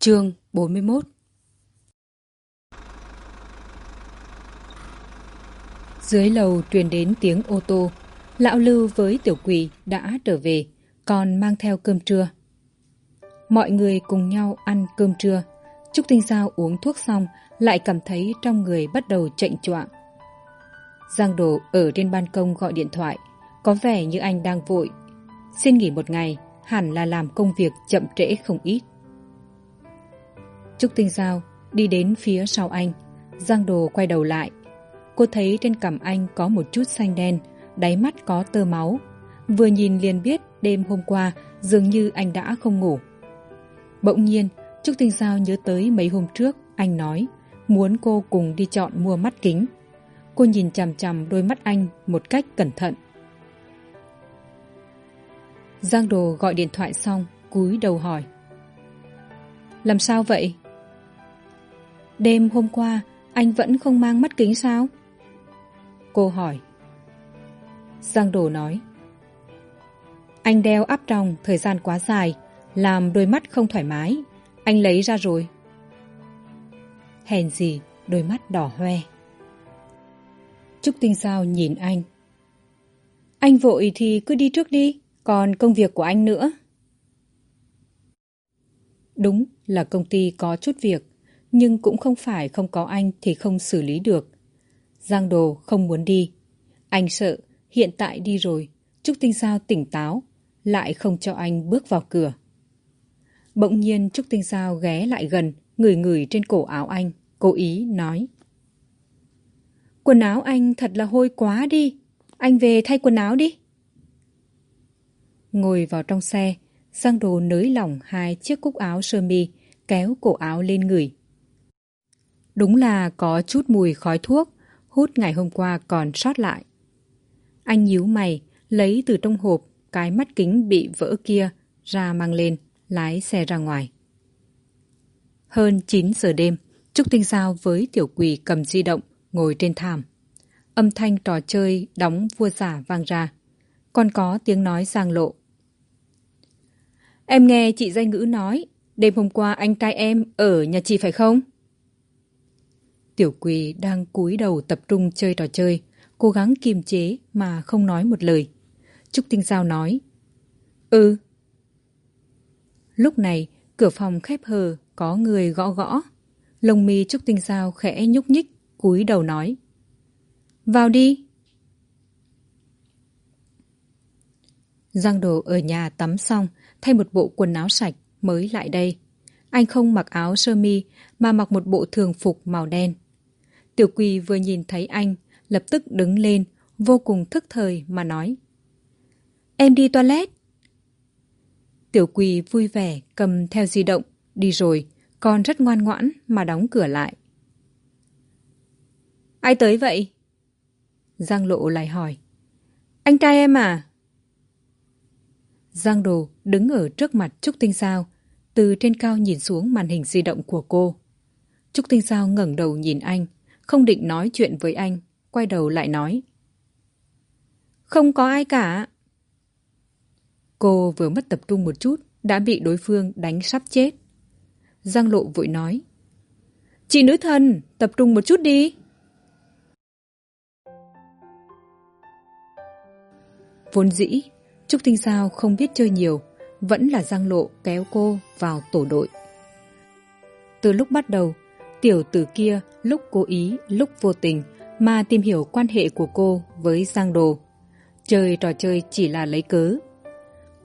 Chương bốn mươi 41 Dưới lầu truyền đến tiếng ô tô, lão Lưu với tiểu quỷ đã trở về, còn mang theo cơm trưa. Mọi người cùng nhau ăn cơm trưa. Trúc Tinh Giao uống thuốc xong, lại cảm thấy trong người bắt đầu chệnh choạng. Giang Đồ ở trên ban công gọi điện thoại, có vẻ như anh đang vội. Xin nghỉ một ngày, hẳn là làm công việc chậm trễ không ít. Trúc Tinh Giao đi đến phía sau anh. Giang Đồ quay đầu lại. Cô thấy trên cằm anh có một chút xanh đen, đáy mắt có tơ máu. Vừa nhìn liền biết đêm hôm qua dường như anh đã không ngủ. Bỗng nhiên, Trúc Tinh Giao nhớ tới mấy hôm trước anh nói muốn cô cùng đi chọn mua mắt kính. Cô nhìn chằm chằm đôi mắt anh một cách cẩn thận. Giang Đồ gọi điện thoại xong, cúi đầu hỏi. Làm sao vậy? Đêm hôm qua, anh vẫn không mang mắt kính sao? Cô hỏi. Giang Đồ nói. Anh đeo áp tròng thời gian quá dài, làm đôi mắt không thoải mái. Anh lấy ra rồi. Hèn gì, đôi mắt đỏ hoe. Trúc Tinh Sao nhìn anh. Anh vội thì cứ đi trước đi, còn công việc của anh nữa. Đúng là công ty có chút việc, nhưng cũng không phải không có anh thì không xử lý được. Giang Đồ không muốn đi. Anh sợ hiện tại đi rồi, Trúc Tinh Sao tỉnh táo, lại không cho anh bước vào cửa. Bỗng nhiên Trúc Tinh Sao ghé lại gần, ngửi ngửi trên cổ áo anh, cố ý nói. Quần áo anh thật là hôi quá đi, anh về thay quần áo đi. Ngồi vào trong xe, Giang Đồ nới lỏng hai chiếc cúc áo sơ mi, kéo cổ áo lên người. Đúng là có chút mùi khói thuốc, hút ngày hôm qua còn sót lại. Anh nhíu mày, lấy từ trong hộp cái mắt kính bị vỡ kia ra mang lên, lái xe ra ngoài. Hơn chín giờ đêm, Trúc Tinh Giao với Tiểu Quỳ cầm di động, ngồi trên thảm. Âm thanh trò chơi đóng vua giả vang ra. Còn có tiếng nói giang lộ. Em nghe chị danh ngữ nói, đêm hôm qua anh trai em ở nhà chị phải không? Tiểu quỳ đang cúi đầu tập trung chơi trò chơi, cố gắng kiềm chế mà không nói một lời. Trúc Tinh Giao nói. Ừ. Lúc này, cửa phòng khép hờ, có người gõ gõ. Lông mi Trúc Tinh Giao khẽ nhúc nhích, cúi đầu nói. Vào đi. Giang đồ ở nhà tắm xong, thay một bộ quần áo sạch mới lại đây. Anh không mặc áo sơ mi mà mặc một bộ thường phục màu đen. Tiểu quỳ vừa nhìn thấy anh, lập tức đứng lên, vô cùng thức thời mà nói. Em đi toilet. Tiểu quỳ vui vẻ cầm theo di động, đi rồi, còn rất ngoan ngoãn mà đóng cửa lại. Ai tới vậy? Giang lộ lại hỏi. Anh trai em à? Giang đồ đứng ở trước mặt Trúc Tinh Sao, từ trên cao nhìn xuống màn hình di động của cô. Trúc Tinh Sao ngẩng đầu nhìn anh, không định nói chuyện với anh, quay đầu lại nói. Không có ai cả. Cô vừa mất tập trung một chút, đã bị đối phương đánh sắp chết. Giang lộ vội nói. Chị nữ thần, tập trung một chút đi. Vốn dĩ, Trúc Tinh sao không biết chơi nhiều, vẫn là Giang Lộ kéo cô vào tổ đội. Từ lúc bắt đầu, tiểu tử kia lúc cố ý, lúc vô tình mà tìm hiểu quan hệ của cô với Giang Đồ. Chơi trò chơi chỉ là lấy cớ.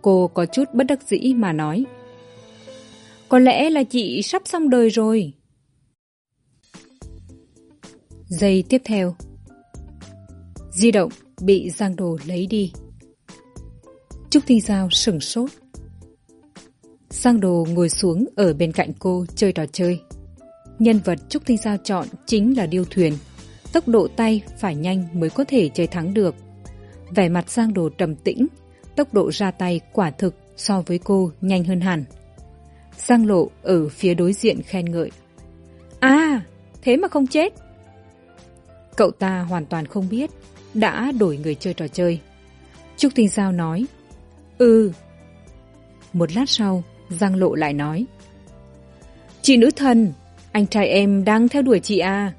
Cô có chút bất đắc dĩ mà nói. Có lẽ là chị sắp xong đời rồi. Giây tiếp theo. Di động bị Giang Đồ lấy đi. Trúc Thi Giao sửng sốt. Giang Đồ ngồi xuống ở bên cạnh cô chơi trò chơi. Nhân vật Trúc Tinh Giao chọn chính là điêu thuyền. Tốc độ tay phải nhanh mới có thể chơi thắng được. Vẻ mặt Giang Đồ trầm tĩnh, tốc độ ra tay quả thực so với cô nhanh hơn hẳn. Giang Lộ ở phía đối diện khen ngợi. À, thế mà không chết. Cậu ta hoàn toàn không biết, đã đổi người chơi trò chơi. Trúc Tinh Giao nói, Ừ. Một lát sau, Giang Lộ lại nói, Chị nữ thần, anh trai em đang theo đuổi chị à?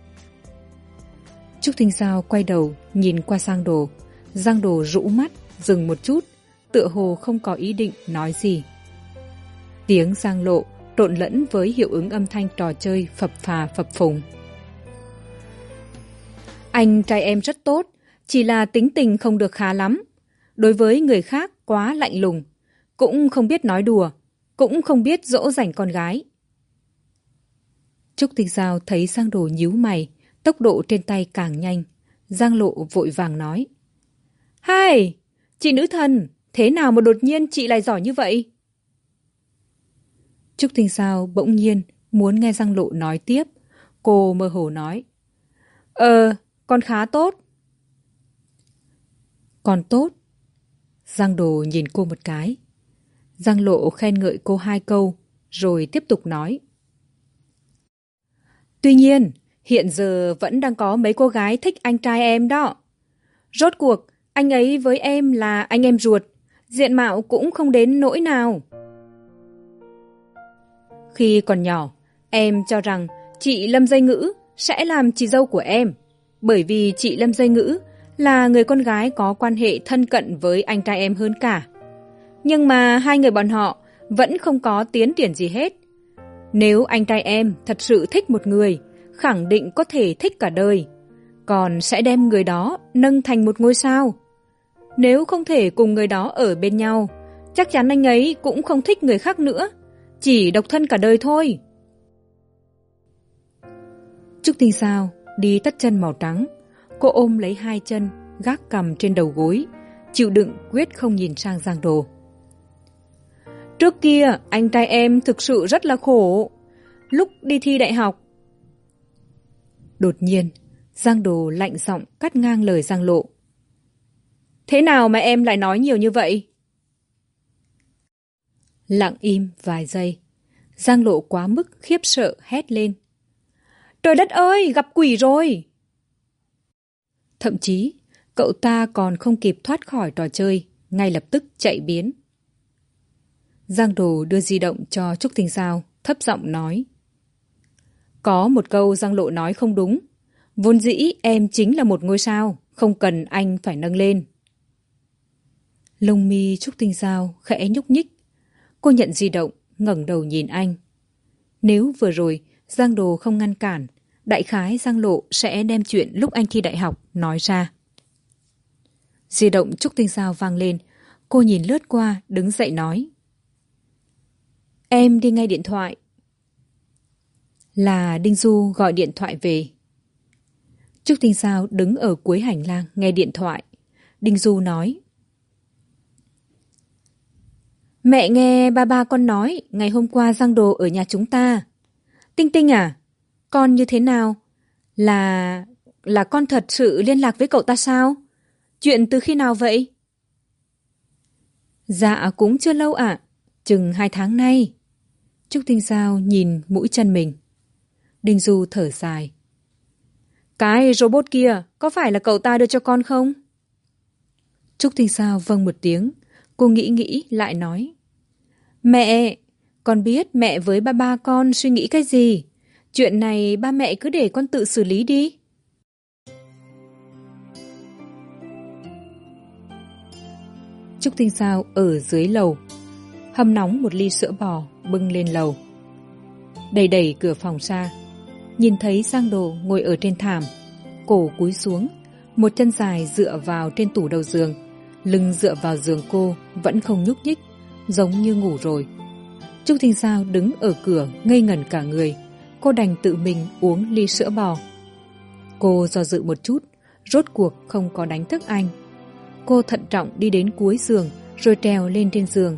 Trúc Thinh Giao quay đầu, nhìn qua Giang Đồ. Giang Đồ rũ mắt, dừng một chút, tựa hồ không có ý định nói gì. Tiếng Giang Lộ trộn lẫn với hiệu ứng âm thanh trò chơi phập phà phập phùng. Anh trai em rất tốt, chỉ là tính tình không được khá lắm. Đối với người khác quá lạnh lùng, cũng không biết nói đùa, cũng không biết dỗ dành con gái. Trúc Tinh Giao thấy Giang Đồ nhíu mày, tốc độ trên tay càng nhanh. Giang Lộ vội vàng nói. Hai, chị nữ thần, thế nào mà đột nhiên chị lại giỏi như vậy? Trúc Tinh Giao bỗng nhiên muốn nghe Giang Lộ nói tiếp. Cô mơ hồ nói. Ờ, con khá tốt. Còn tốt. Giang Đồ nhìn cô một cái. Giang Lộ khen ngợi cô hai câu, rồi tiếp tục nói. Tuy nhiên, hiện giờ vẫn đang có mấy cô gái thích anh trai em đó. Rốt cuộc, anh ấy với em là anh em ruột, diện mạo cũng không đến nỗi nào. Khi còn nhỏ, em cho rằng chị Lâm Dây Ngữ sẽ làm chị dâu của em, bởi vì chị Lâm Dây Ngữ là người con gái có quan hệ thân cận với anh trai em hơn cả. Nhưng mà hai người bọn họ vẫn không có tiến triển gì hết. Nếu anh trai em thật sự thích một người, khẳng định có thể thích cả đời, còn sẽ đem người đó nâng thành một ngôi sao. Nếu không thể cùng người đó ở bên nhau, chắc chắn anh ấy cũng không thích người khác nữa, chỉ độc thân cả đời thôi. Trúc Tinh Sao đi tất chân màu trắng, cô ôm lấy hai chân, gác cầm trên đầu gối, chịu đựng quyết không nhìn sang Giang Đồ. Trước kia, anh trai em thực sự rất là khổ. Lúc đi thi đại học. Đột nhiên, Giang Đồ lạnh giọng cắt ngang lời Giang Lộ. Thế nào mà em lại nói nhiều như vậy? Lặng im vài giây. Giang Lộ quá mức khiếp sợ hét lên. Trời đất ơi, gặp quỷ rồi! Thậm chí, cậu ta còn không kịp thoát khỏi trò chơi, ngay lập tức chạy biến. Giang Đồ đưa di động cho Trúc Tinh Giao thấp giọng nói. Có một câu Giang Lộ nói không đúng. Vốn dĩ em chính là một ngôi sao, không cần anh phải nâng lên. Lông mi Trúc Tinh Giao khẽ nhúc nhích. Cô nhận di động, ngẩng đầu nhìn anh. Nếu vừa rồi Giang Đồ không ngăn cản, đại khái Giang Lộ sẽ đem chuyện lúc anh thi đại học nói ra. Di động Trúc Tinh Giao vang lên, cô nhìn lướt qua, đứng dậy nói. Em đi ngay điện thoại. Là Đinh Du gọi điện thoại về. Trúc Tinh Sao đứng ở cuối hành lang nghe điện thoại. Đinh Du nói. Mẹ nghe ba ba con nói ngày hôm qua giang đồ ở nhà chúng ta. Tinh Tinh à, con như thế nào? Là... là con thật sự liên lạc với cậu ta sao? Chuyện từ khi nào vậy? Dạ cũng chưa lâu ạ, chừng hai tháng nay. Trúc Tinh Giao nhìn mũi chân mình. Đinh Du thở dài. Cái robot kia có phải là cậu ta đưa cho con không? Trúc Tinh Giao vâng một tiếng. Cô nghĩ nghĩ lại nói. Mẹ, con biết mẹ với ba ba con suy nghĩ cái gì. Chuyện này ba mẹ cứ để con tự xử lý đi. Trúc Tinh Giao ở dưới lầu. Hâm nóng một ly sữa bò bưng lên lầu. Đầy đẩy cửa phòng xa. Nhìn thấy Giang Đồ ngồi ở trên thảm. Cổ cúi xuống. Một chân dài dựa vào trên tủ đầu giường. Lưng dựa vào giường cô vẫn không nhúc nhích giống như ngủ rồi. Trúc thinh Giao đứng ở cửa ngây ngẩn cả người, cô đành tự mình uống ly sữa bò. Cô do dự một chút, rốt cuộc không có đánh thức anh. Cô thận trọng đi đến cuối giường, rồi trèo lên trên giường,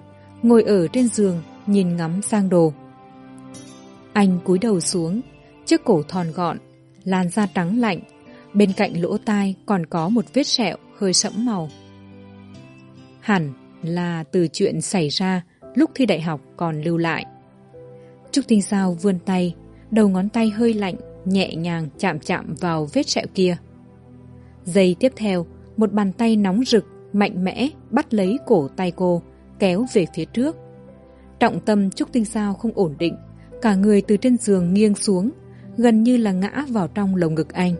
ngồi ở trên giường, nhìn ngắm sang đồ. Anh cúi đầu xuống, chiếc cổ thòn gọn, làn da trắng lạnh, bên cạnh lỗ tai còn có một vết sẹo hơi sẫm màu. Hẳn là từ chuyện xảy ra lúc thi đại học còn lưu lại. Trúc Tinh Sao vươn tay, đầu ngón tay hơi lạnh, nhẹ nhàng chạm chạm vào vết sẹo kia. Giây tiếp theo, một bàn tay nóng rực, mạnh mẽ bắt lấy cổ tay cô, kéo về phía trước. Trọng tâm Trúc Tinh Sao không ổn định, cả người từ trên giường nghiêng xuống, gần như là ngã vào trong lồng ngực anh.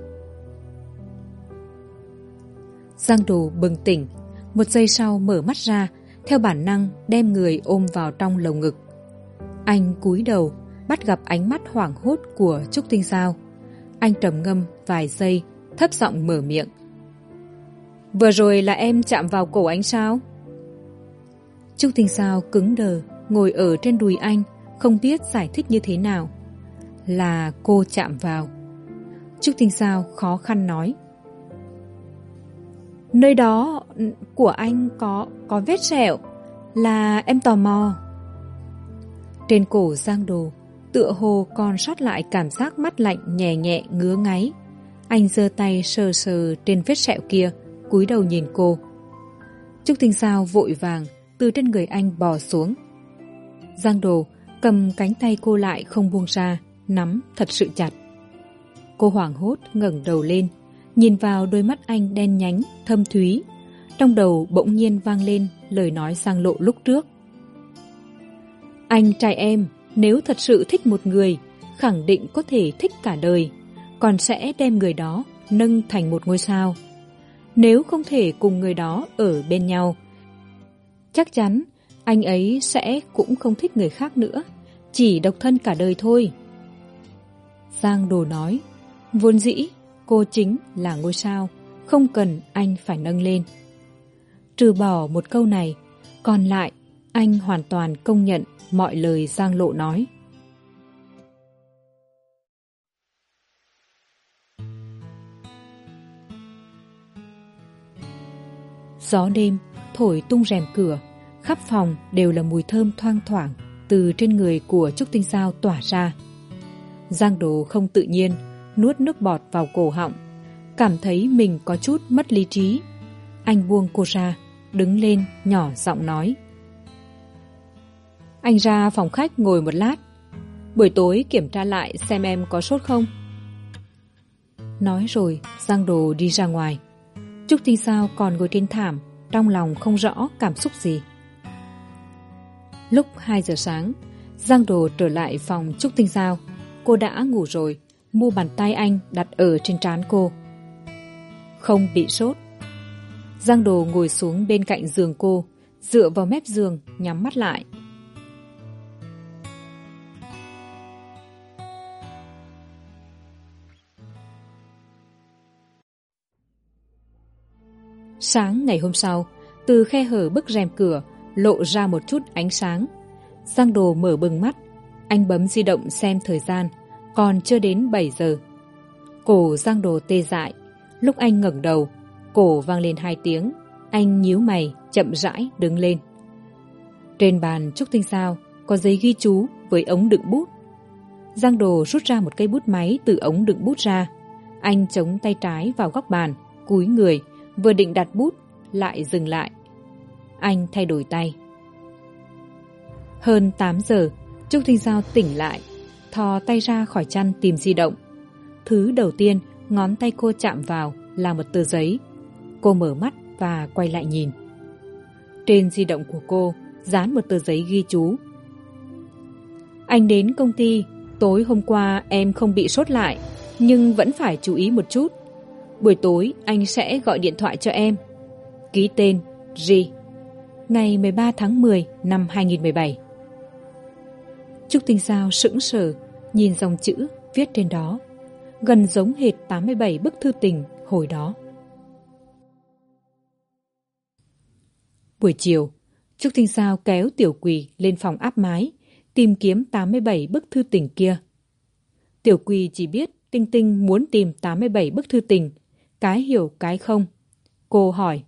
Giang Đồ bừng tỉnh, một giây sau mở mắt ra, theo bản năng đem người ôm vào trong lồng ngực. Anh cúi đầu, bắt gặp ánh mắt hoảng hốt của Trúc Tinh Giao. Anh trầm ngâm vài giây, thấp giọng mở miệng. Vừa rồi là em chạm vào cổ anh sao? Trúc Tình Sao cứng đờ, ngồi ở trên đùi anh, không biết giải thích như thế nào. Là cô chạm vào. Trúc Tình Sao khó khăn nói. Nơi đó của anh có có vết sẹo, là em tò mò. Trên cổ Giang Đồ, tựa hồ còn sót lại cảm giác mắt lạnh nhẹ nhẹ ngứa ngáy. Anh giơ tay sờ sờ trên vết sẹo kia, cúi đầu nhìn cô. Trúc Tinh Sao vội vàng từ trên người anh bò xuống. Giang Đồ cầm cánh tay cô lại không buông ra, nắm thật sự chặt. Cô hoảng hốt ngẩng đầu lên, nhìn vào đôi mắt anh đen nhánh, thâm thúy. Trong đầu bỗng nhiên vang lên lời nói sang lộ lúc trước. Anh trai em, nếu thật sự thích một người, khẳng định có thể thích cả đời, còn sẽ đem người đó nâng thành một ngôi sao. Nếu không thể cùng người đó ở bên nhau, chắc chắn anh ấy sẽ cũng không thích người khác nữa, chỉ độc thân cả đời thôi. Giang Đồ nói, vốn dĩ cô chính là ngôi sao, không cần anh phải nâng lên. Trừ bỏ một câu này, còn lại anh hoàn toàn công nhận mọi lời Giang Lộ nói. Gió đêm thổi tung rèm cửa, khắp phòng đều là mùi thơm thoang thoảng từ trên người của Trúc Tinh Giao tỏa ra. Giang Đồ không tự nhiên, nuốt nước bọt vào cổ họng, cảm thấy mình có chút mất lý trí. Anh buông cô ra, đứng lên nhỏ giọng nói. Anh ra phòng khách ngồi một lát, buổi tối kiểm tra lại xem em có sốt không. Nói rồi, Giang Đồ đi ra ngoài. Trúc Tinh Sao còn ngồi trên thảm, trong lòng không rõ cảm xúc gì. Lúc hai giờ sáng, Giang Đồ trở lại phòng Trúc Tinh Giao. Cô đã ngủ rồi, mua bàn tay anh đặt ở trên trán cô. Không bị sốt. Giang Đồ ngồi xuống bên cạnh giường cô, dựa vào mép giường, nhắm mắt lại. Sáng ngày hôm sau, từ khe hở bức rèm cửa lộ ra một chút ánh sáng. Giang Đồ mở bừng mắt, anh bấm di động xem thời gian, còn chưa đến bảy giờ. Cổ Giang Đồ tê dại, lúc anh ngẩng đầu, cổ vang lên hai tiếng, anh nhíu mày, chậm rãi đứng lên. Trên bàn Trúc Tinh Sao có giấy ghi chú với ống đựng bút. Giang Đồ rút ra một cây bút máy từ ống đựng bút ra. Anh chống tay trái vào góc bàn, cúi người, vừa định đặt bút, lại dừng lại. Anh thay đổi tay. Hơn tám giờ, Trúc Thanh Giao tỉnh lại, thò tay ra khỏi chăn tìm di động. Thứ đầu tiên ngón tay cô chạm vào là một tờ giấy. Cô mở mắt và quay lại nhìn. Trên di động của cô dán một tờ giấy ghi chú. Anh đến công ty, tối hôm qua em không bị sốt lại, nhưng vẫn phải chú ý một chút. Buổi tối anh sẽ gọi điện thoại cho em. Ký tên G. Ngày 13 tháng 10 năm 2017. Trúc Tinh Giao sững sờ nhìn dòng chữ viết trên đó, gần giống hệt 87 bức thư tình hồi đó. Buổi chiều, Trúc Tinh Giao kéo Tiểu Quỳ lên phòng áp mái, tìm kiếm 87 bức thư tình kia. Tiểu Quỳ chỉ biết Tinh Tinh muốn tìm 87 bức thư tình cái hiểu cái không. Cô hỏi.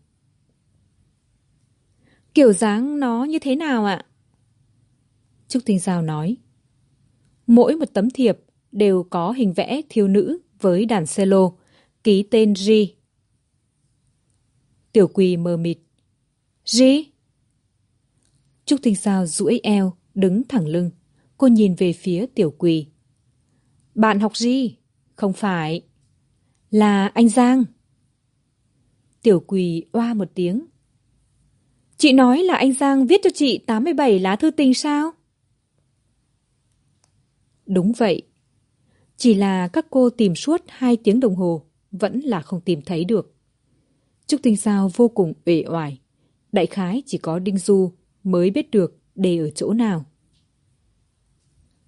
Kiểu dáng nó như thế nào ạ? Trúc Tinh Giao nói. Mỗi một tấm thiệp đều có hình vẽ thiếu nữ với đàn cello, ký tên G. Tiểu quỳ mờ mịt. G? Trúc Tinh Giao duỗi eo, đứng thẳng lưng. Cô nhìn về phía tiểu quỳ. Bạn học gì? Không phải. Là anh Giang. Tiểu quỳ oa một tiếng. Chị nói là anh Giang viết cho chị tám mươi bảy lá thư tình sao? Đúng vậy. Chỉ là các cô tìm suốt hai tiếng đồng hồ vẫn là không tìm thấy được. Trúc Tinh Sao vô cùng uể oải. Đại khái chỉ có Đinh Du mới biết được để ở chỗ nào.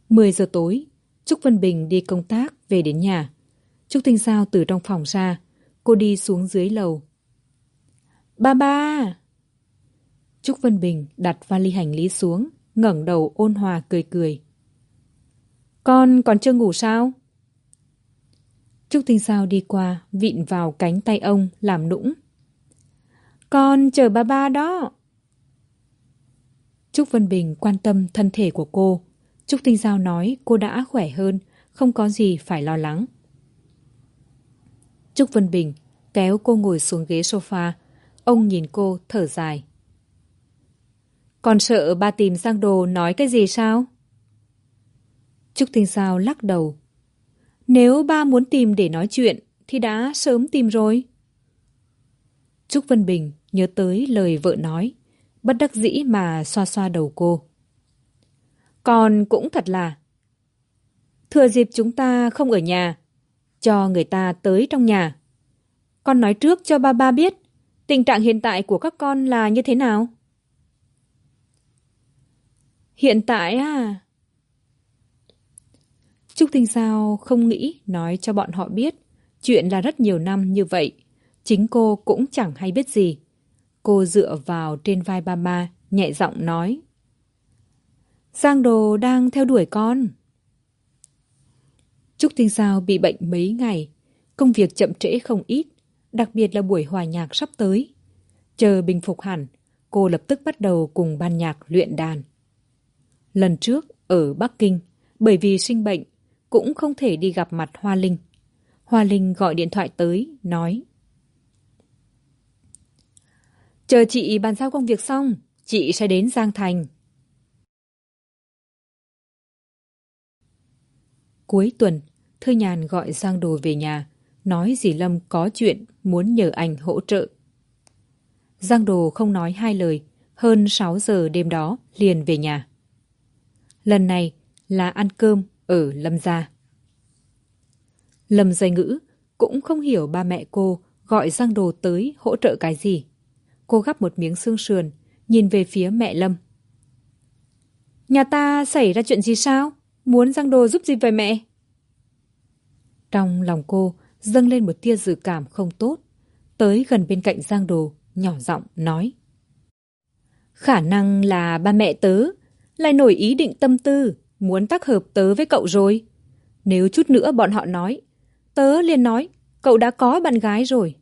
10 giờ tối, Trúc Vân Bình đi công tác về đến nhà. Trúc Tinh Giao từ trong phòng ra, cô đi xuống dưới lầu. Ba ba! Trúc Vân Bình đặt vali hành lý xuống, ngẩng đầu ôn hòa cười cười. Con còn chưa ngủ sao? Trúc Tinh Giao đi qua, vịn vào cánh tay ông, làm nũng. Con chờ ba ba đó. Trúc Vân Bình quan tâm thân thể của cô. Trúc Tinh Giao nói cô đã khỏe hơn, không có gì phải lo lắng. Trúc Vân Bình kéo cô ngồi xuống ghế sofa. Ông nhìn cô thở dài. Còn sợ ba tìm Giang Đồ nói cái gì sao? Trúc Thanh Sao lắc đầu. Nếu ba muốn tìm để nói chuyện thì đã sớm tìm rồi. Trúc Vân Bình nhớ tới lời vợ nói, bất đắc dĩ mà xoa xoa đầu cô. Còn cũng thật là Thừa dịp chúng ta không ở nhà cho người ta tới trong nhà Con nói trước cho ba ba biết Tình trạng hiện tại của các con là như thế nào? Hiện tại à? Trúc Tinh Sao không nghĩ nói cho bọn họ biết chuyện là rất nhiều năm như vậy. Chính cô cũng chẳng hay biết gì. Cô dựa vào trên vai ba ba, nhẹ giọng nói. Giang Đồ đang theo đuổi con. Trúc Tinh giao bị bệnh mấy ngày, công việc chậm trễ không ít, đặc biệt là buổi hòa nhạc sắp tới. Chờ bình phục hẳn, cô lập tức bắt đầu cùng ban nhạc luyện đàn. Lần trước, ở Bắc Kinh, bởi vì sinh bệnh, cũng không thể đi gặp mặt Hoa Linh. Hoa Linh gọi điện thoại tới, nói. Chờ chị bàn giao công việc xong, chị sẽ đến Giang Thành. Cuối tuần, Thư Nhàn gọi Giang Đồ về nhà, nói dì Lâm có chuyện muốn nhờ anh hỗ trợ. Giang Đồ không nói hai lời, hơn 6 giờ đêm đó liền về nhà. Lần này là ăn cơm ở Lâm gia. Lâm dây ngữ cũng không hiểu ba mẹ cô gọi Giang Đồ tới hỗ trợ cái gì. Cô gắp một miếng xương sườn, nhìn về phía mẹ Lâm. Nhà ta xảy ra chuyện gì sao? Muốn Giang Đồ giúp gì về mẹ? Trong lòng cô dâng lên một tia dự cảm không tốt. Tới gần bên cạnh Giang Đồ, nhỏ giọng nói. Khả năng là ba mẹ tớ lại nổi ý định tâm tư, muốn tác hợp tớ với cậu rồi. Nếu chút nữa bọn họ nói, tớ liền nói, cậu đã có bạn gái rồi.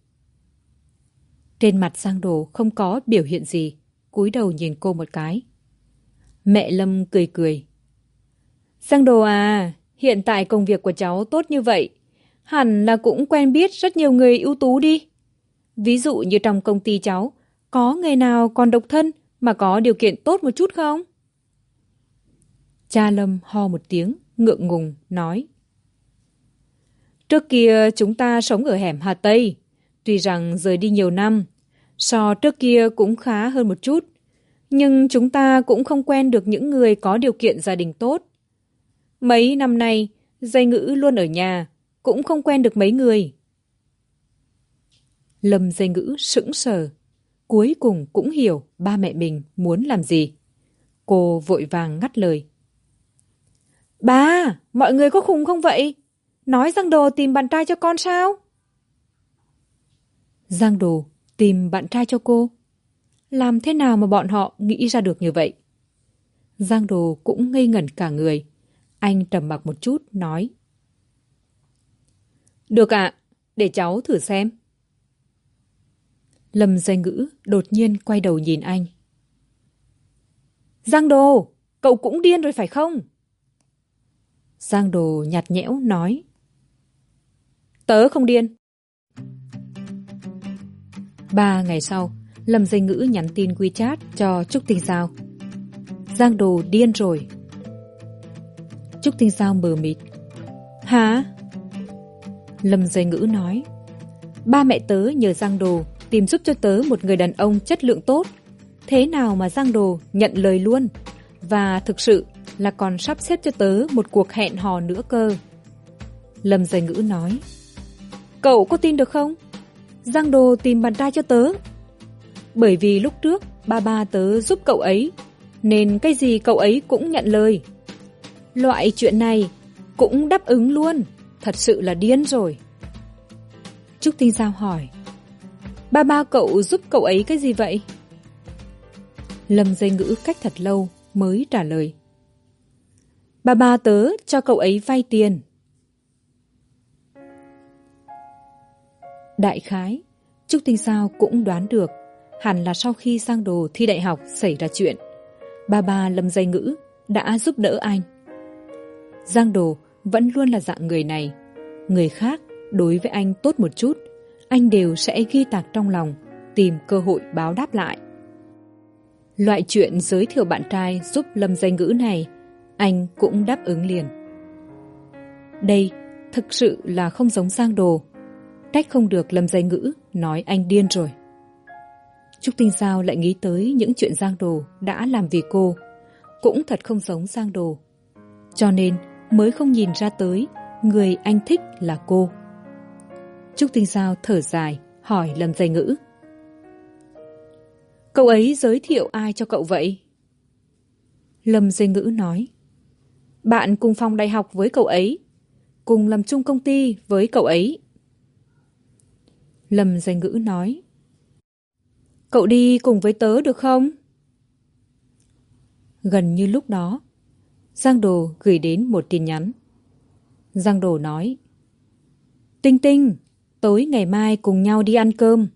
Trên mặt Giang Đồ không có biểu hiện gì, cúi đầu nhìn cô một cái. Mẹ Lâm cười cười. Giang Đồ à, hiện tại công việc của cháu tốt như vậy, hẳn là cũng quen biết rất nhiều người ưu tú đi. Ví dụ như trong công ty cháu, có người nào còn độc thân mà có điều kiện tốt một chút không? Cha Lâm ho một tiếng, ngượng ngùng, nói. Trước kia chúng ta sống ở hẻm Hà Tây, tuy rằng rời đi nhiều năm, so trước kia cũng khá hơn một chút, nhưng chúng ta cũng không quen được những người có điều kiện gia đình tốt. Mấy năm nay, dây ngữ luôn ở nhà, cũng không quen được mấy người. Lâm dây ngữ sững sờ, cuối cùng cũng hiểu ba mẹ mình muốn làm gì. Cô vội vàng ngắt lời. Ba, mọi người có khùng không vậy? Nói Giang Đồ tìm bạn trai cho con sao? Giang Đồ tìm bạn trai cho cô? Làm thế nào mà bọn họ nghĩ ra được như vậy? Giang Đồ cũng ngây ngẩn cả người. Anh trầm mặc một chút, nói. Được ạ, để cháu thử xem. Lâm danh ngữ đột nhiên quay đầu nhìn anh. Giang Đồ, cậu cũng điên rồi phải không? Giang Đồ nhạt nhẽo nói. Tớ không điên. Ba ngày sau, Lâm Danh Ngữ nhắn tin WeChat cho Trúc Tinh Giao. Giang Đồ điên rồi. Trúc Tinh Giao mờ mịt. Hả? Lâm Dây Ngữ nói. Ba mẹ tớ nhờ Giang Đồ tìm giúp cho tớ một người đàn ông chất lượng tốt. Thế nào mà Giang Đồ nhận lời luôn và thực sự là còn sắp xếp cho tớ một cuộc hẹn hò nữa cơ. Lâm dây ngữ nói. Cậu có tin được không? Giang Đồ tìm bạn trai cho tớ. Bởi vì lúc trước ba ba tớ giúp cậu ấy, nên cái gì cậu ấy cũng nhận lời. Loại chuyện này cũng đáp ứng luôn, thật sự là điên rồi. Trúc Tinh Giao hỏi. Ba ba cậu giúp cậu ấy cái gì vậy? Lâm dây ngữ cách thật lâu mới trả lời. Ba ba tớ cho cậu ấy vay tiền. Đại khái, Trúc Tinh Giao cũng đoán được hẳn là sau khi sang đồ thi đại học xảy ra chuyện. Ba ba Lâm dây ngữ đã giúp đỡ anh. Giang Đồ vẫn luôn là dạng người này. Người khác đối với anh tốt một chút, anh đều sẽ ghi tạc trong lòng, tìm cơ hội báo đáp lại. Loại chuyện giới thiệu bạn trai giúp Lâm danh ngữ này, anh cũng đáp ứng liền. Đây thực sự là không giống Giang Đồ. Trách không được Lâm danh ngữ nói anh điên rồi. Trúc Tinh Giao lại nghĩ tới những chuyện Giang Đồ đã làm vì cô. Cũng thật không giống Giang Đồ. Cho nên mới không nhìn ra tới người anh thích là cô. Trúc Tinh Giao thở dài, hỏi Lâm Dây Ngữ. Cậu ấy giới thiệu ai cho cậu vậy? Lâm Dây Ngữ nói. Bạn cùng phòng đại học với cậu ấy, cùng làm chung công ty với cậu ấy. Lâm Dây Ngữ nói. Cậu đi cùng với tớ được không? Gần như lúc đó, Giang Đồ gửi đến một tin nhắn. Giang Đồ nói. Tinh Tinh, tối ngày mai cùng nhau đi ăn cơm.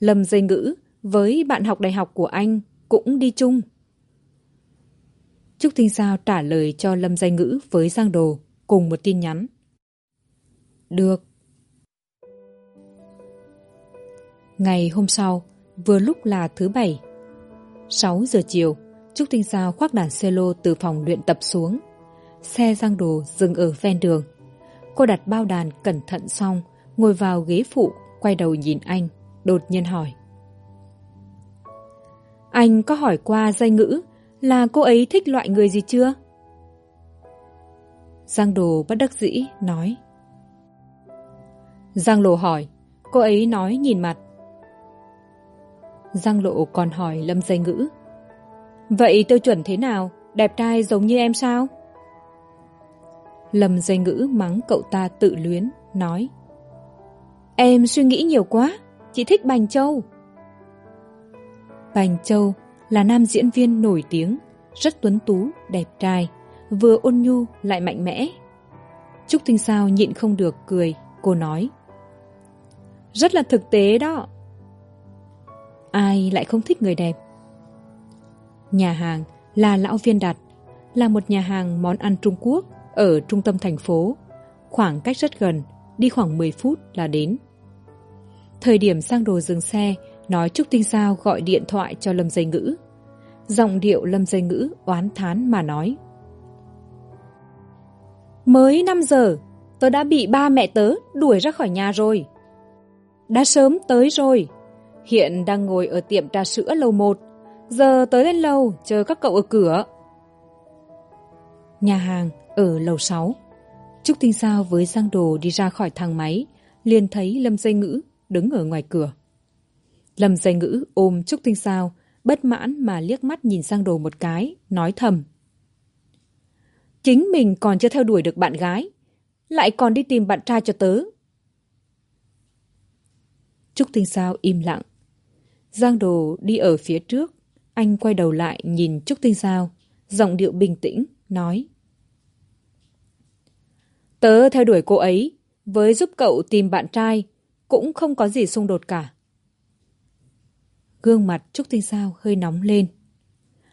Lâm dây ngữ với bạn học đại học của anh cũng đi chung. Trúc Tinh Sao trả lời cho Lâm dây ngữ với Giang Đồ cùng một tin nhắn. Được. Ngày hôm sau, vừa lúc là thứ bảy. sáu giờ chiều, Trúc Tinh Giao khoác đàn cello từ phòng luyện tập xuống. Xe Giang Đồ dừng ở ven đường. Cô đặt bao đàn cẩn thận xong, ngồi vào ghế phụ, quay đầu nhìn anh, đột nhiên hỏi. Anh có hỏi qua dây ngữ là cô ấy thích loại người gì chưa? Giang Đồ bất đắc dĩ, nói. Giang Lộ hỏi, cô ấy nói nhìn mặt. Giang Lộ còn hỏi Lâm dây Ngữ. Vậy tiêu chuẩn thế nào? Đẹp trai giống như em sao? Lâm dây Ngữ mắng cậu ta tự luyến, nói. Em suy nghĩ nhiều quá, chị thích Bành Châu. Bành Châu là nam diễn viên nổi tiếng, rất tuấn tú, đẹp trai, vừa ôn nhu lại mạnh mẽ. Trúc Tinh Sao nhịn không được cười, cô nói. Rất là thực tế đó. Ai lại không thích người đẹp? Nhà hàng là Lão Viên Đặt, là một nhà hàng món ăn Trung Quốc ở trung tâm thành phố. Khoảng cách rất gần, đi khoảng 10 phút là đến. Thời điểm sang đồ dừng xe, nói Trúc Tinh Sao gọi điện thoại cho Lâm Dây Ngữ. Giọng điệu Lâm Dây Ngữ oán thán mà nói. Mới 5 giờ, tớ đã bị ba mẹ tớ đuổi ra khỏi nhà rồi. Đã sớm tới rồi. Hiện đang ngồi ở tiệm trà sữa lầu 1. Giờ tới lên lầu chờ các cậu ở cửa. Nhà hàng ở lầu 6. Trúc Tinh Sao với Giang Đồ đi ra khỏi thang máy, liền thấy Lâm Dây Ngữ đứng ở ngoài cửa. Lâm Dây Ngữ ôm Trúc Tinh Sao, bất mãn mà liếc mắt nhìn Giang Đồ một cái, nói thầm. Chính mình còn chưa theo đuổi được bạn gái, lại còn đi tìm bạn trai cho tớ. Trúc Tinh Sao im lặng. Giang Đồ đi ở phía trước, anh quay đầu lại nhìn Trúc Tinh Sao, giọng điệu bình tĩnh, nói. Tớ theo đuổi cô ấy, với giúp cậu tìm bạn trai, cũng không có gì xung đột cả. Gương mặt Trúc Tinh Sao hơi nóng lên.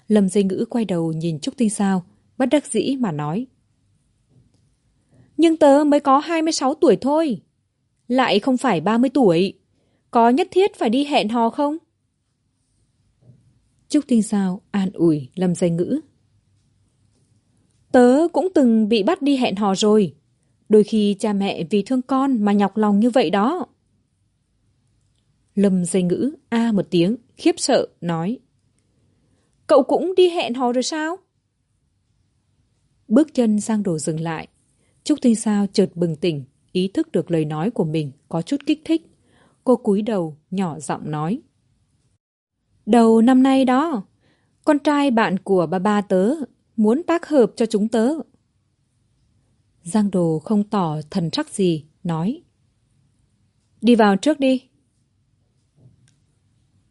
Lâm dây ngữ quay đầu nhìn Trúc Tinh Sao, bất đắc dĩ mà nói. Nhưng tớ mới có 26 tuổi thôi. Lại không phải 30 tuổi. Có nhất thiết phải đi hẹn hò không? Trúc Tinh Sao an ủi Lâm dây ngữ. Tớ cũng từng bị bắt đi hẹn hò rồi. Đôi khi cha mẹ vì thương con mà nhọc lòng như vậy đó. Lâm dây ngữ a một tiếng, khiếp sợ, nói. Cậu cũng đi hẹn hò rồi sao? Bước chân sang Đồ dừng lại. Trúc Tinh Sao chợt bừng tỉnh, ý thức được lời nói của mình có chút kích thích. Cô cúi đầu, nhỏ giọng nói. Đầu năm nay đó, con trai bạn của bà ba tớ muốn tác hợp cho chúng tớ. Giang Đồ không tỏ thần sắc gì, nói. Đi vào trước đi.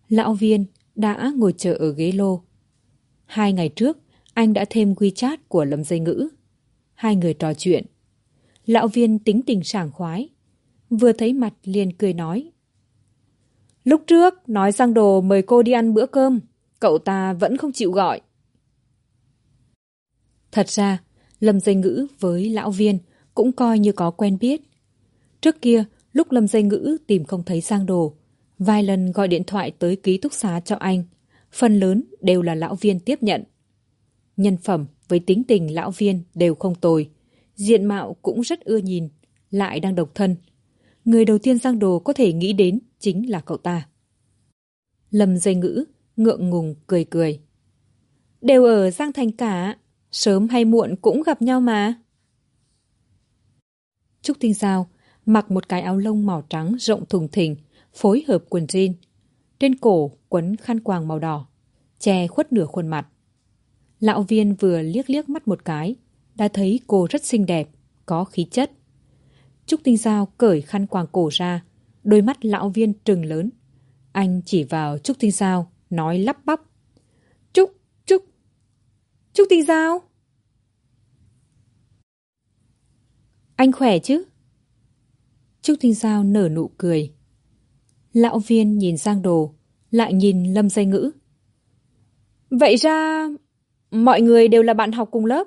Lão viên đã ngồi chờ ở ghế lô. Hai ngày trước, anh đã thêm WeChat của Lâm Dây Ngữ. Hai người trò chuyện. Lão viên tính tình sảng khoái. Vừa thấy mặt liền cười nói. Lúc trước nói Giang Đồ mời cô đi ăn bữa cơm, cậu ta vẫn không chịu gọi. Thật ra, Lâm Dây Ngữ với lão viên cũng coi như có quen biết. Trước kia, lúc Lâm Dây Ngữ tìm không thấy Giang Đồ, vài lần gọi điện thoại tới ký túc xá cho anh, phần lớn đều là lão viên tiếp nhận. Nhân phẩm với tính tình lão viên đều không tồi, diện mạo cũng rất ưa nhìn, lại đang độc thân. Người đầu tiên Giang Đồ có thể nghĩ đến chính là cậu ta. Lâm Dây Ngữ ngượng ngùng cười cười. Đều ở Giang Thành cả, sớm hay muộn cũng gặp nhau mà. Trúc Tinh Giao mặc một cái áo lông màu trắng rộng thùng thình, phối hợp quần jean. Trên cổ quấn khăn quàng màu đỏ, che khuất nửa khuôn mặt. Lão viên vừa liếc liếc mắt một cái, đã thấy cô rất xinh đẹp, có khí chất. Trúc Tinh Giao cởi khăn quàng cổ ra, đôi mắt lão viên trừng lớn. Anh chỉ vào Trúc Tinh Giao, nói lắp bắp. Trúc, Trúc, Trúc Tinh Giao. Anh khỏe chứ? Trúc Tinh Giao nở nụ cười. Lão viên nhìn Giang Đồ, lại nhìn Lâm Dây Ngữ. Vậy ra, mọi người đều là bạn học cùng lớp.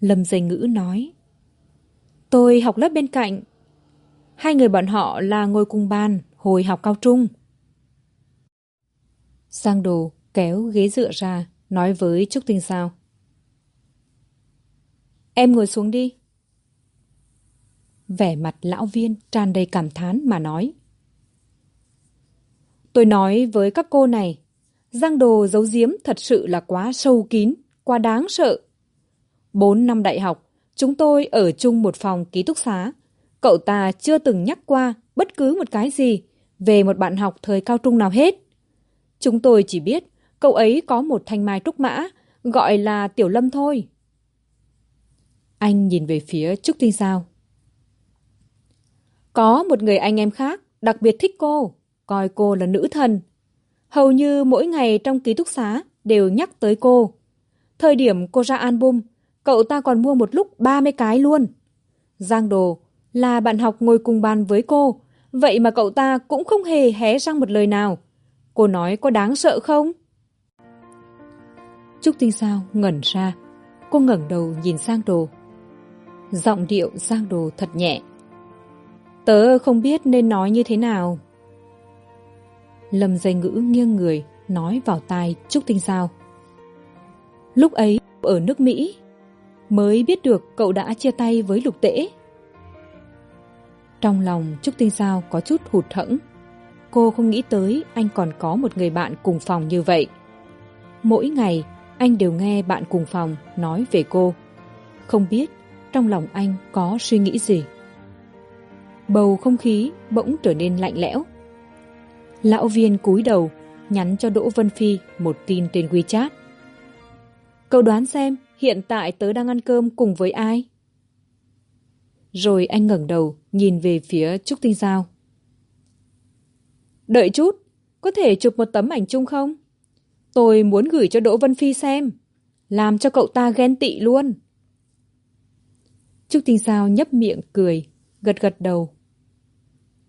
Lâm Dây Ngữ nói. Tôi học lớp bên cạnh. Hai người bọn họ là ngồi cùng bàn hồi học cao trung. Giang Đồ kéo ghế dựa ra, nói với Trúc Tinh Sao. Em ngồi xuống đi. Vẻ mặt lão viên tràn đầy cảm thán mà nói. Tôi nói với các cô này, Giang Đồ giấu giếm thật sự là quá sâu kín, quá đáng sợ. Bốn năm đại học, chúng tôi ở chung một phòng ký túc xá. Cậu ta chưa từng nhắc qua bất cứ một cái gì về một bạn học thời cao trung nào hết. Chúng tôi chỉ biết cậu ấy có một thanh mai trúc mã, gọi là Tiểu Lâm thôi. Anh nhìn về phía Trúc Tinh Giao. Có một người anh em khác đặc biệt thích cô, coi cô là nữ thần. Hầu như mỗi ngày trong ký túc xá đều nhắc tới cô. Thời điểm cô ra album, cậu ta còn mua một lúc 30 cái luôn. Giang Đồ là bạn học ngồi cùng bàn với cô, vậy mà cậu ta cũng không hề hé răng một lời nào. Cô nói có đáng sợ không? Trúc Tinh Sao ngẩn ra, cô ngẩng đầu nhìn Giang Đồ. Giọng điệu Giang Đồ thật nhẹ. Tớ không biết nên nói như thế nào. Lâm dây ngữ nghiêng người, nói vào tai Trúc Tinh Sao. Lúc ấy, ở nước Mỹ, mới biết được cậu đã chia tay với lục tễ. Trong lòng Trúc Tinh Sao có chút hụt hẫng. Cô không nghĩ tới anh còn có một người bạn cùng phòng như vậy. Mỗi ngày, anh đều nghe bạn cùng phòng nói về cô. Không biết trong lòng anh có suy nghĩ gì. Bầu không khí bỗng trở nên lạnh lẽo. Lão viên cúi đầu nhắn cho Đỗ Vân Phi một tin trên WeChat. Cậu đoán xem hiện tại tớ đang ăn cơm cùng với ai? Rồi anh ngẩng đầu nhìn về phía Trúc Tinh Giao. Đợi chút, có thể chụp một tấm ảnh chung không? Tôi muốn gửi cho Đỗ Vân Phi xem, làm cho cậu ta ghen tị luôn. Trúc Tinh Giao nhấp miệng cười, gật gật đầu.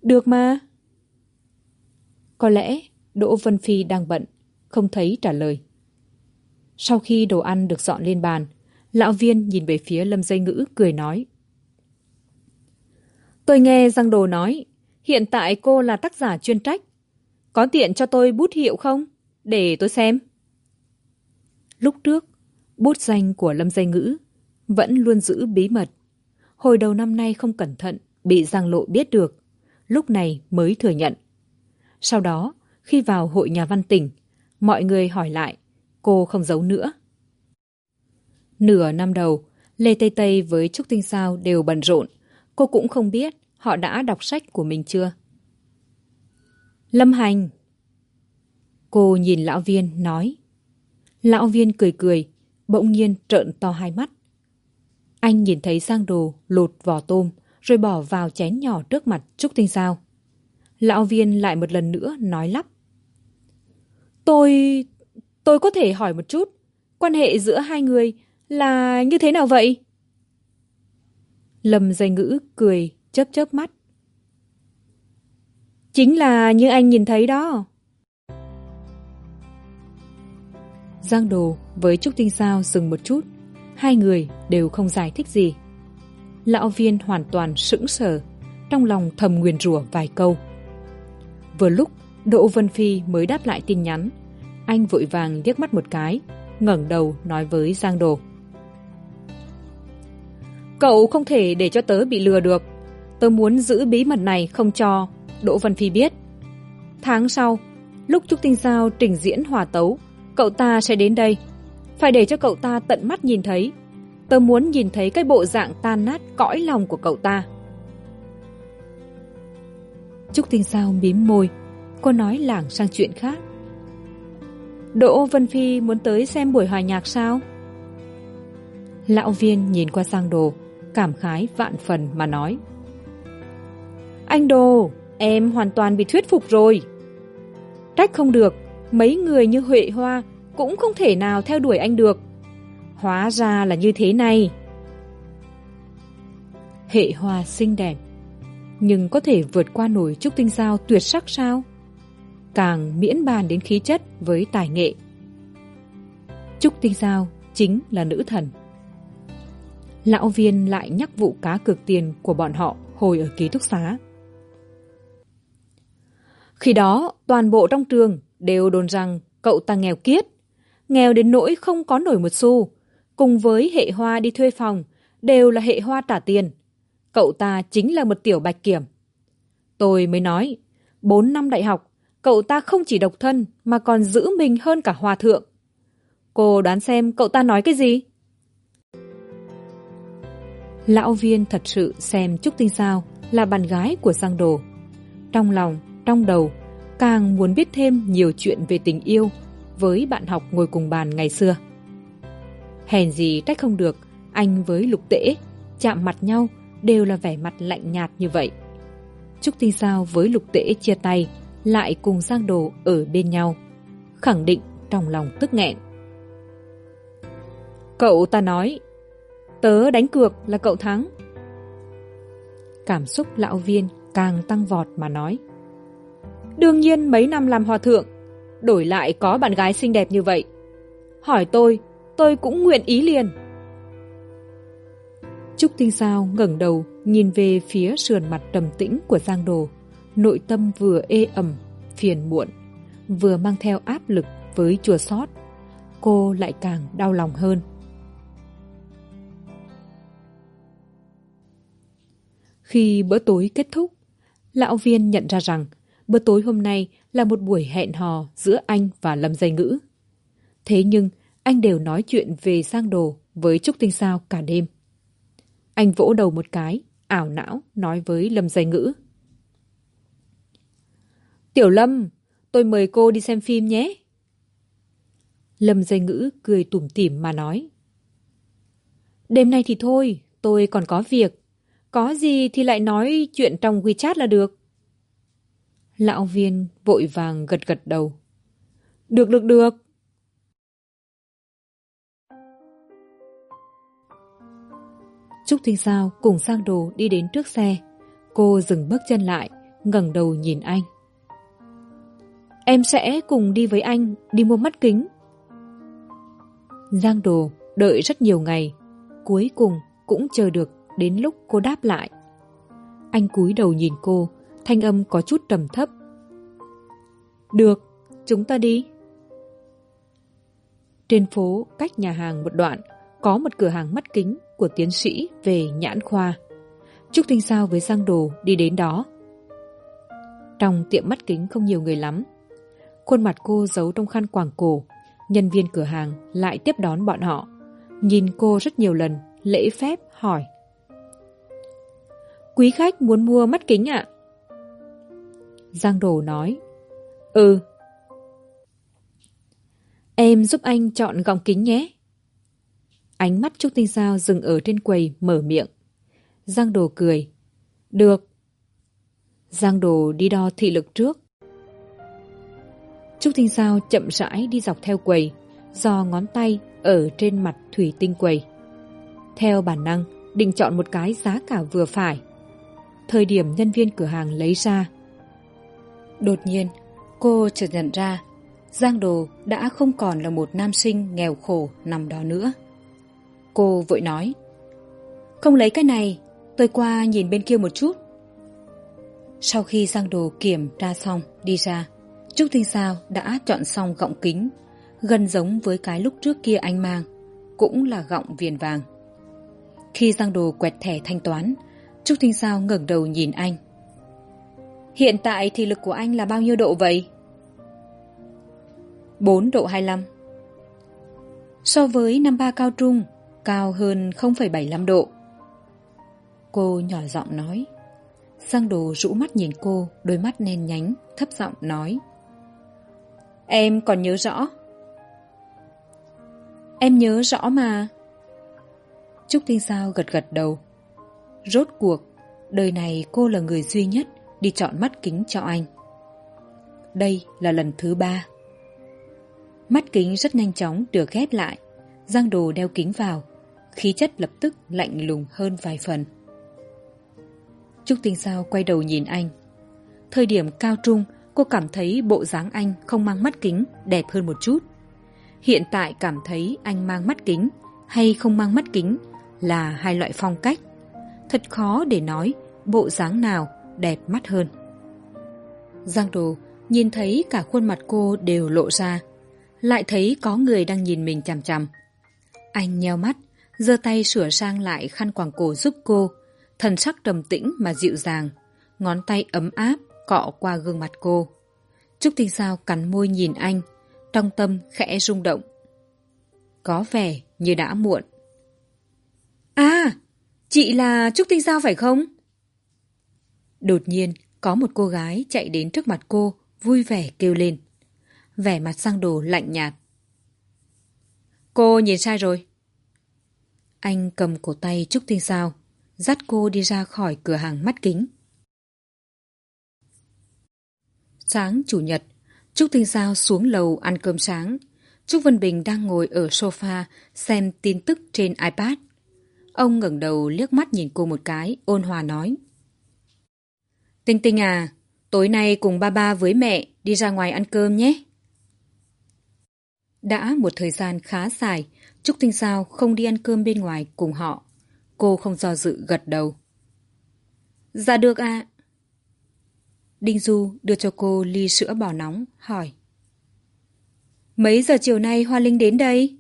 Được mà. Có lẽ Đỗ Vân Phi đang bận, không thấy trả lời. Sau khi đồ ăn được dọn lên bàn, lão viên nhìn về phía Lâm Dây Ngữ cười nói. Tôi nghe Giang Đồ nói, hiện tại cô là tác giả chuyên trách. Có tiện cho tôi bút hiệu không? Để tôi xem. Lúc trước, bút danh của Lâm Dây Ngữ vẫn luôn giữ bí mật. Hồi đầu năm nay không cẩn thận, bị Giang Lộ biết được. Lúc này mới thừa nhận. Sau đó, khi vào hội nhà văn tỉnh, mọi người hỏi lại, cô không giấu nữa. Nửa năm đầu, Lê Tây Tây với Trúc Tinh Sao đều bận rộn. Cô cũng không biết họ đã đọc sách của mình chưa. Lâm Hành. Cô nhìn lão viên nói. Lão viên cười cười, bỗng nhiên trợn to hai mắt. Anh nhìn thấy Giang Đồ lột vỏ tôm rồi bỏ vào chén nhỏ trước mặt Trúc Tinh Sao. Lão viên lại một lần nữa nói lắp. Tôi... tôi có thể hỏi một chút. Quan hệ giữa hai người là như thế nào vậy? Lâm dây ngữ cười, chớp chớp mắt. Chính là như anh nhìn thấy đó. Giang Đồ với Trúc Tinh Sao dừng một chút. Hai người đều không giải thích gì. Lão viên hoàn toàn sững sờ, trong lòng thầm nguyền rủa vài câu. Vừa lúc, Đỗ Vân Phi mới đáp lại tin nhắn. Anh vội vàng liếc mắt một cái, ngẩng đầu nói với Giang Đồ. Cậu không thể để cho tớ bị lừa được. Tớ muốn giữ bí mật này không cho Đỗ Văn Phi biết. Tháng sau, lúc Trúc Tinh Giao trình diễn hòa tấu, cậu ta sẽ đến đây. Phải để cho cậu ta tận mắt nhìn thấy. Tớ muốn nhìn thấy cái bộ dạng tan nát cõi lòng của cậu ta. Trúc Tinh Giao mím môi, cô nói lảng sang chuyện khác. Đỗ Vân Phi muốn tới xem buổi hòa nhạc sao? Lão viên nhìn qua sang đồ, cảm khái vạn phần mà nói. Anh Đồ, em hoàn toàn bị thuyết phục rồi. Trách không được, mấy người như Huệ Hoa cũng không thể nào theo đuổi anh được. Hóa ra là như thế này. Hệ hoa xinh đẹp, nhưng có thể vượt qua nổi trúc tinh sao tuyệt sắc sao? Càng miễn bàn đến khí chất với tài nghệ. Trúc tinh sao chính là nữ thần. Lão viên lại nhắc vụ cá cược tiền của bọn họ hồi ở ký túc xá. Khi đó, toàn bộ trong trường đều đồn rằng cậu ta nghèo kiết. Nghèo đến nỗi không có nổi một xu. Cùng với hệ hoa đi thuê phòng, đều là hệ hoa trả tiền. Cậu ta chính là một tiểu bạch kiểm. Tôi mới nói, bốn năm đại học, cậu ta không chỉ độc thân mà còn giữ mình hơn cả hòa thượng. Cô đoán xem cậu ta nói cái gì? Lão viên thật sự xem Trúc Tinh Sao là bạn gái của Giang Đồ. Trong lòng, trong đầu, càng muốn biết thêm nhiều chuyện về tình yêu với bạn học ngồi cùng bàn ngày xưa. Hèn gì trách không được, anh với Lục Tễ chạm mặt nhau đều là vẻ mặt lạnh nhạt như vậy. Trúc Tinh Sao với Lục Tễ chia tay, lại cùng Giang Đồ ở bên nhau, khẳng định trong lòng tức nghẹn. Cậu ta nói Tớ đánh cược là cậu thắng. Cảm xúc lão viên càng tăng vọt mà nói. Đương nhiên mấy năm làm hòa thượng, đổi lại có bạn gái xinh đẹp như vậy. Hỏi tôi, tôi cũng nguyện ý liền. Trúc Tinh Sao ngẩng đầu nhìn về phía sườn mặt trầm tĩnh của Giang Đồ, nội tâm vừa ê ẩm, phiền muộn, vừa mang theo áp lực với chùa sót. Cô lại càng đau lòng hơn. Khi bữa tối kết thúc, lão viên nhận ra rằng bữa tối hôm nay là một buổi hẹn hò giữa anh và Lâm Dây Ngữ. Thế nhưng anh đều nói chuyện về sang đồ với Trúc Tinh Sao cả đêm. Anh vỗ đầu một cái, ảo não nói với Lâm Dây Ngữ. Tiểu Lâm, tôi mời cô đi xem phim nhé. Lâm Dây Ngữ cười tủm tỉm mà nói. Đêm nay thì thôi, tôi còn có việc. Có gì thì lại nói chuyện trong WeChat là được. Lão viên vội vàng gật gật đầu. Được được được. Trúc Thanh Sao cùng sang đồ đi đến trước xe. Cô dừng bước chân lại, ngẩng đầu nhìn anh. Em sẽ cùng đi với anh đi mua mắt kính. Giang đồ đợi rất nhiều ngày, cuối cùng cũng chờ được đến lúc cô đáp lại. Anh cúi đầu nhìn cô, thanh âm có chút trầm thấp. Được, chúng ta đi. Trên phố, cách nhà hàng một đoạn, có một cửa hàng mắt kính của tiến sĩ về nhãn khoa. Trúc Tinh Sao với Giang Đồ đi đến đó. Trong tiệm mắt kính không nhiều người lắm. Khuôn mặt cô giấu trong khăn quàng cổ, nhân viên cửa hàng lại tiếp đón bọn họ. nhìn cô rất nhiều lần, lễ phép hỏi. Quý khách muốn mua mắt kính ạ? Giang Đồ nói. Ừ. Em giúp anh chọn gọng kính nhé. Ánh mắt Trúc Tinh Sao dừng ở trên quầy mở miệng. Giang Đồ cười. Được. Giang Đồ đi đo thị lực trước. Trúc Tinh Sao chậm rãi đi dọc theo quầy, do ngón tay ở trên mặt thủy tinh quầy. Theo bản năng, định chọn một cái giá cả vừa phải. Thời điểm nhân viên cửa hàng lấy ra. Đột nhiên, cô chợt nhận ra Giang Đồ đã không còn là một nam sinh nghèo khổ nằm đó nữa. Cô vội nói Không lấy cái này, tôi qua nhìn bên kia một chút. Sau khi Giang Đồ kiểm tra xong, đi ra, Trúc Tinh Sao đã chọn xong gọng kính, gần giống với cái lúc trước kia anh mang, cũng là gọng viền vàng. Khi Giang Đồ quẹt thẻ thanh toán, Trúc Thinh Sao ngẩng đầu nhìn anh. Hiện tại thì lực của anh là bao nhiêu độ vậy? bốn độ hai mươi lăm So với năm ba cao trung, cao hơn không phẩy bảy năm độ. Cô nhỏ giọng nói. Giang Đồ rũ mắt nhìn cô, đôi mắt đen nhánh, thấp giọng nói. Em còn nhớ rõ. Em nhớ rõ mà. Trúc Tinh Sao gật gật đầu. Rốt cuộc, đời này cô là người duy nhất đi chọn mắt kính cho anh. Đây là lần thứ ba. Mắt kính rất nhanh chóng được ghép lại. Giang đồ đeo kính vào. Khí chất lập tức lạnh lùng hơn vài phần. Trúc Tinh Sao quay đầu nhìn anh. Thời điểm cao trung, cô cảm thấy bộ dáng anh không mang mắt kính đẹp hơn một chút. Hiện tại cảm thấy anh mang mắt kính hay không mang mắt kính là hai loại phong cách. Thật khó để nói bộ dáng nào đẹp mắt hơn. Giang Đồ nhìn thấy cả khuôn mặt cô đều lộ ra, lại thấy có người đang nhìn mình chằm chằm. Anh nheo mắt, giơ tay sửa sang lại khăn quàng cổ giúp cô, thần sắc trầm tĩnh mà dịu dàng, ngón tay ấm áp cọ qua gương mặt cô. Trúc Tinh Sao cắn môi nhìn anh, trong tâm khẽ rung động. Có vẻ như đã muộn. À, chị là Trúc Tinh Sao phải không? Đột nhiên, có một cô gái chạy đến trước mặt cô, vui vẻ kêu lên. Vẻ mặt sang đồ lạnh nhạt. Cô nhìn sai rồi. Anh cầm cổ tay Trúc Tinh Sao, dắt cô đi ra khỏi cửa hàng mắt kính. Sáng Chủ nhật, Trúc Tinh Giao xuống lầu ăn cơm sáng. Trúc Vân Bình đang ngồi ở sofa xem tin tức trên iPad. Ông ngẩng đầu liếc mắt nhìn cô một cái, ôn hòa nói. Tinh Tinh à, tối nay cùng ba ba với mẹ đi ra ngoài ăn cơm nhé. Đã một thời gian khá dài, Trúc Tinh sao không đi ăn cơm bên ngoài cùng họ. Cô không do dự gật đầu. Dạ được ạ. Đinh Du đưa cho cô ly sữa bò nóng, hỏi. Mấy giờ chiều nay Hoa Linh đến đây?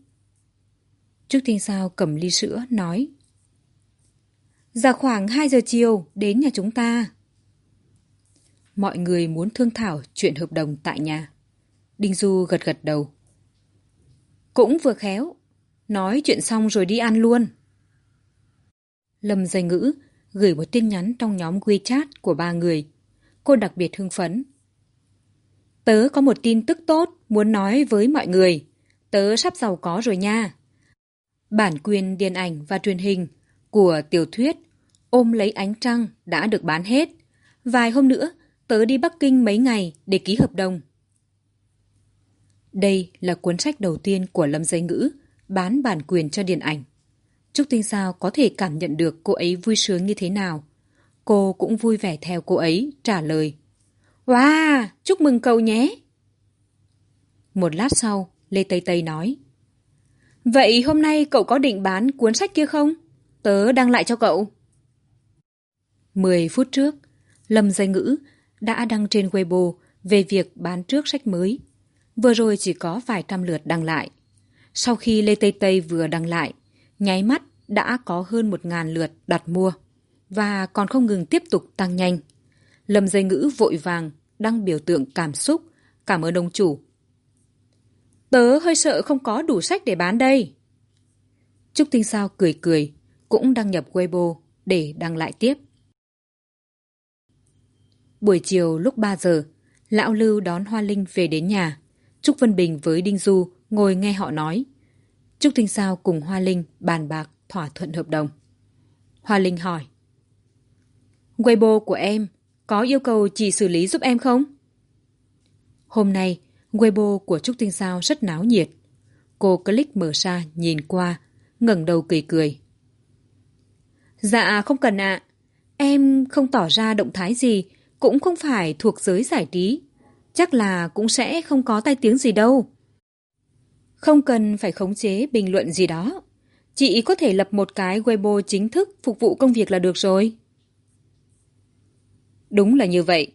Trúc Tinh Sao cầm ly sữa, nói. Dạ khoảng hai giờ chiều, đến nhà chúng ta. Mọi người muốn thương thảo chuyện hợp đồng tại nhà. Đinh Du gật gật đầu. Cũng vừa khéo. Nói chuyện xong rồi đi ăn luôn. Lâm dây ngữ gửi một tin nhắn trong nhóm WeChat của ba người cô đặc biệt hưng phấn. Tớ có một tin tức tốt muốn nói với mọi người. Tớ sắp giàu có rồi nha. Bản quyền điện ảnh và truyền hình của tiểu thuyết Ôm lấy ánh trăng đã được bán hết. Vài hôm nữa, tớ đi Bắc Kinh mấy ngày để ký hợp đồng. Đây là cuốn sách đầu tiên của Lâm Dây Ngữ bán bản quyền cho điện ảnh. Trúc Tinh Sao có thể cảm nhận được cô ấy vui sướng như thế nào Cô cũng vui vẻ theo cô ấy, trả lời. Wow, chúc mừng cậu nhé. Một lát sau, Lê Tây Tây nói. Vậy hôm nay cậu có định bán cuốn sách kia không? Tớ đăng lại cho cậu. Mười phút trước, Lâm Danh Ngữ đã đăng trên Weibo về việc bán trước sách mới. Vừa rồi chỉ có vài trăm lượt đăng lại. Sau khi Lê Tây Tây vừa đăng lại, nháy mắt đã có hơn một ngàn lượt đặt mua và còn không ngừng tiếp tục tăng nhanh. Lâm dây ngữ vội vàng, đăng biểu tượng cảm xúc, cảm ơn ông chủ. Tớ hơi sợ không có đủ sách để bán đây. Trúc Tinh Sao cười cười, cũng đăng nhập Weibo để đăng lại tiếp. Buổi chiều lúc ba giờ, Lão Lưu đón Hoa Linh về đến nhà. Trúc Vân Bình với Đinh Du ngồi nghe họ nói. Trúc Tinh Sao cùng Hoa Linh bàn bạc thỏa thuận hợp đồng. Hoa Linh hỏi. Weibo của em có yêu cầu chỉ xử lý giúp em không? Hôm nay, Weibo của Trúc Tinh Sao rất náo nhiệt. Cô click mở ra nhìn qua, ngẩng đầu cười cười. Dạ không cần ạ. Em không tỏ ra động thái gì, cũng không phải thuộc giới giải trí. Chắc là cũng sẽ không có tai tiếng gì đâu. Không cần phải khống chế bình luận gì đó. Chị có thể lập một cái Weibo chính thức phục vụ công việc là được rồi. Đúng là như vậy.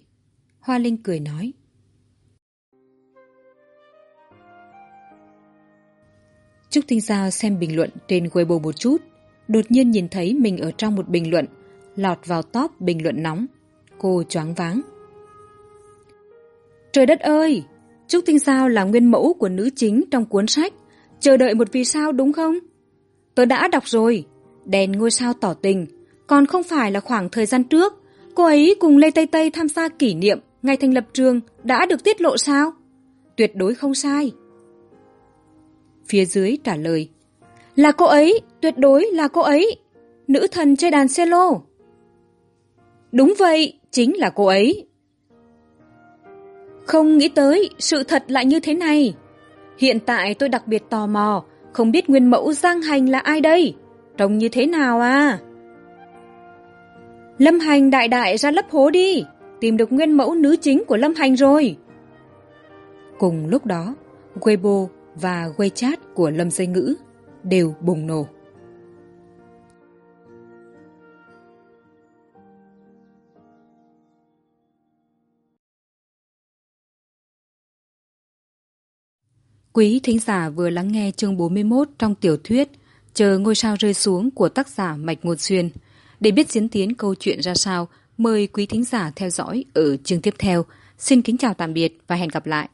Hoa Linh cười nói. Trúc Tinh Giao xem bình luận trên Weibo một chút, đột nhiên nhìn thấy mình ở trong một bình luận, lọt vào top bình luận nóng. Cô choáng váng. Trời đất ơi! Trúc Tinh sao là nguyên mẫu của nữ chính trong cuốn sách. Chờ đợi một vì sao đúng không? Tớ đã đọc rồi. Đèn ngôi sao tỏ tình. Còn không phải là khoảng thời gian trước, cô ấy cùng Lê Tây Tây tham gia kỷ niệm ngày thành lập trường đã được tiết lộ sao? Tuyệt đối không sai. Phía dưới trả lời. Là cô ấy, tuyệt đối là cô ấy. Nữ thần chơi đàn cello. Đúng vậy, chính là cô ấy. Không nghĩ tới, sự thật lại như thế này. Hiện tại tôi đặc biệt tò mò, không biết nguyên mẫu Giang Hành là ai đây? Trông như thế nào à? Lâm Hành đại đại ra lấp hố đi, tìm được nguyên mẫu nữ chính của Lâm Hành rồi. Cùng lúc đó, Weibo và WeChat của Lâm Dây Ngữ đều bùng nổ. Quý thính giả vừa lắng nghe chương 41 trong tiểu thuyết Chờ ngôi sao rơi xuống của tác giả Mạch Ngôn Xuyên. Để biết diễn tiến câu chuyện ra sao, mời quý thính giả theo dõi ở chương tiếp theo. Xin kính chào tạm biệt và hẹn gặp lại.